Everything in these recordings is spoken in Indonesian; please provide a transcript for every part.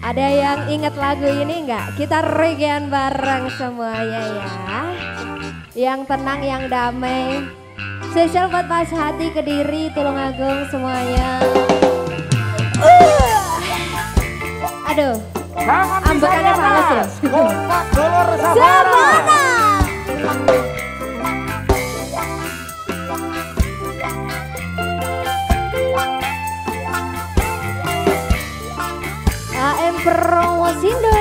Ada yang ingat lagu ini enggak? Kita regian bareng semuanya ya. Yang tenang, yang damai. Spesial buat pas hati Kediri, Tulungagung semuanya. Uh. Aduh. Ambekannya panas AM Promosindo.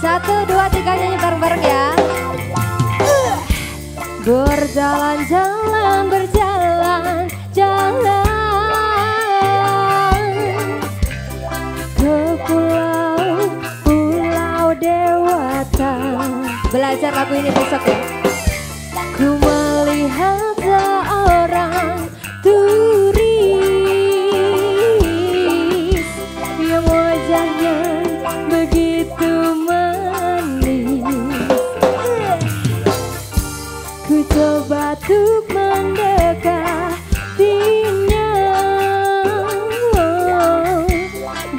Satu, dua, tiga nyanyi bareng-bareng ya. Berjalan-jalan, berjalan, jalan ke pulau, pulau dewata. Belajar lagu ini besok ya.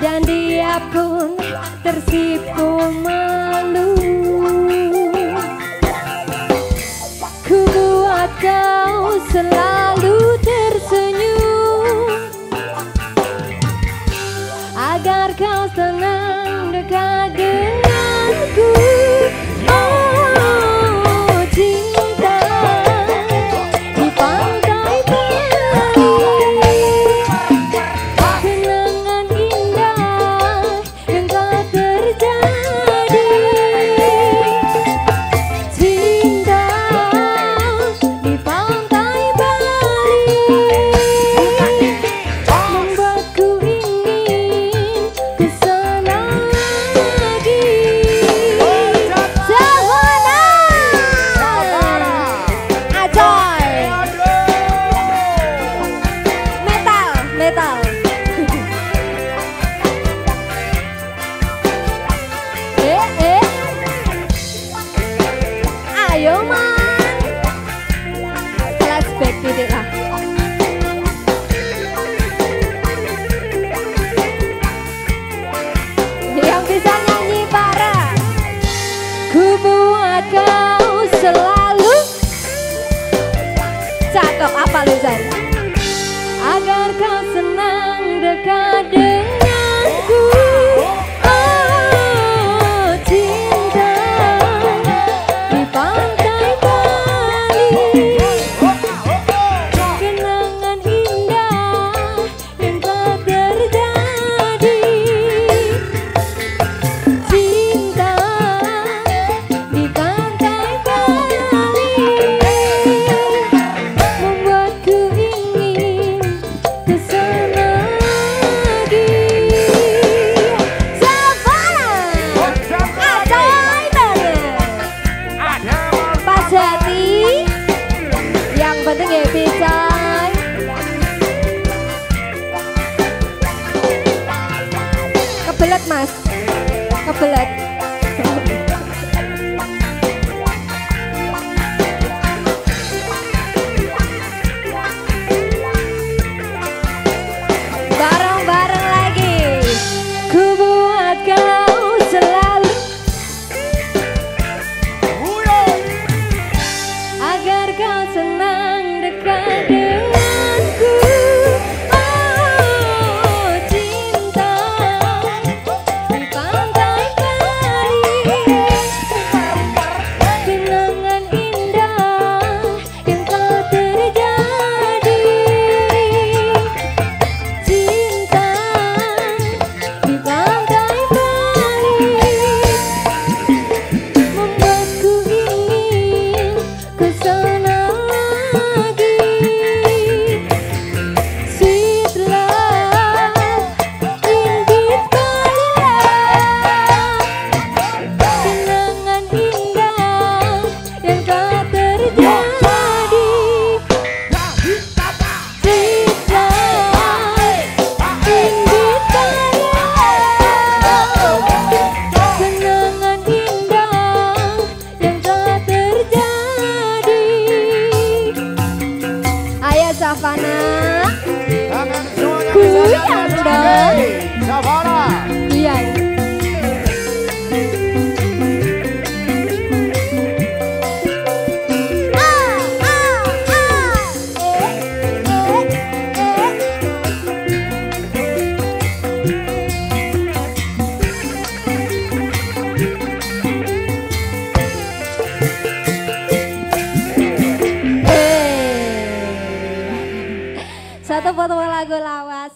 Dan dia pun tersipu malu. Kau Zan? Agar kau senang dekat jadi yang penting ya bisa kebelet mas. Kebelet. Iya. Satu foto lagu lawas.